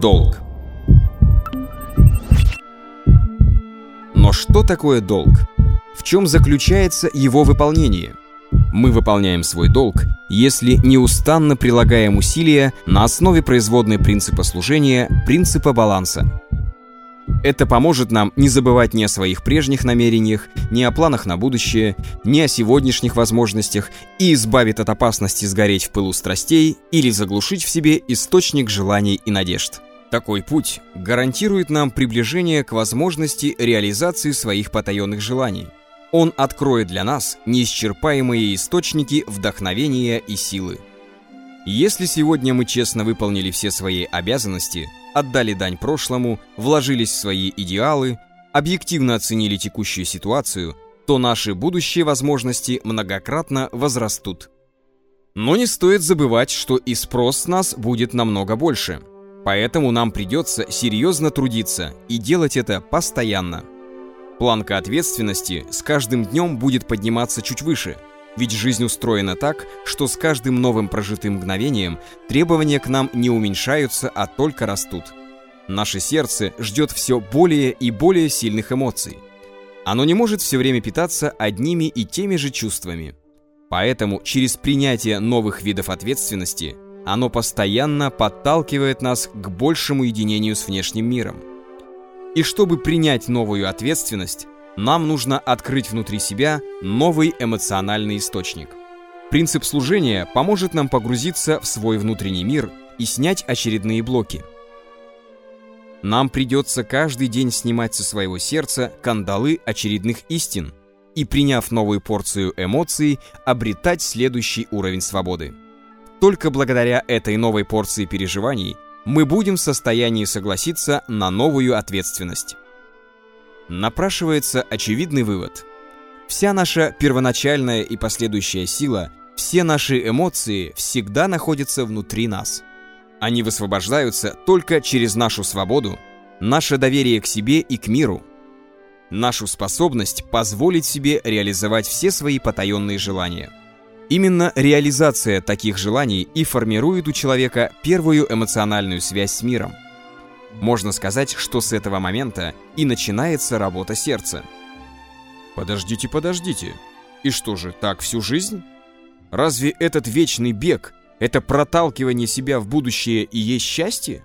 Долг. Но что такое долг? В чем заключается его выполнение? Мы выполняем свой долг, если неустанно прилагаем усилия на основе производной принципа служения, принципа баланса. Это поможет нам не забывать ни о своих прежних намерениях, ни о планах на будущее, ни о сегодняшних возможностях и избавит от опасности сгореть в пылу страстей или заглушить в себе источник желаний и надежд. Такой путь гарантирует нам приближение к возможности реализации своих потаенных желаний. Он откроет для нас неисчерпаемые источники вдохновения и силы. Если сегодня мы честно выполнили все свои обязанности, отдали дань прошлому, вложились в свои идеалы, объективно оценили текущую ситуацию, то наши будущие возможности многократно возрастут. Но не стоит забывать, что и спрос с нас будет намного больше. Поэтому нам придется серьезно трудиться и делать это постоянно. Планка ответственности с каждым днем будет подниматься чуть выше, ведь жизнь устроена так, что с каждым новым прожитым мгновением требования к нам не уменьшаются, а только растут. Наше сердце ждет все более и более сильных эмоций. Оно не может все время питаться одними и теми же чувствами. Поэтому через принятие новых видов ответственности оно постоянно подталкивает нас к большему единению с внешним миром. И чтобы принять новую ответственность, нам нужно открыть внутри себя новый эмоциональный источник. Принцип служения поможет нам погрузиться в свой внутренний мир и снять очередные блоки. Нам придется каждый день снимать со своего сердца кандалы очередных истин и, приняв новую порцию эмоций, обретать следующий уровень свободы. Только благодаря этой новой порции переживаний – мы будем в состоянии согласиться на новую ответственность. Напрашивается очевидный вывод. Вся наша первоначальная и последующая сила, все наши эмоции всегда находятся внутри нас. Они высвобождаются только через нашу свободу, наше доверие к себе и к миру, нашу способность позволить себе реализовать все свои потаенные желания – Именно реализация таких желаний и формирует у человека первую эмоциональную связь с миром. Можно сказать, что с этого момента и начинается работа сердца. Подождите, подождите. И что же, так всю жизнь? Разве этот вечный бег, это проталкивание себя в будущее и есть счастье?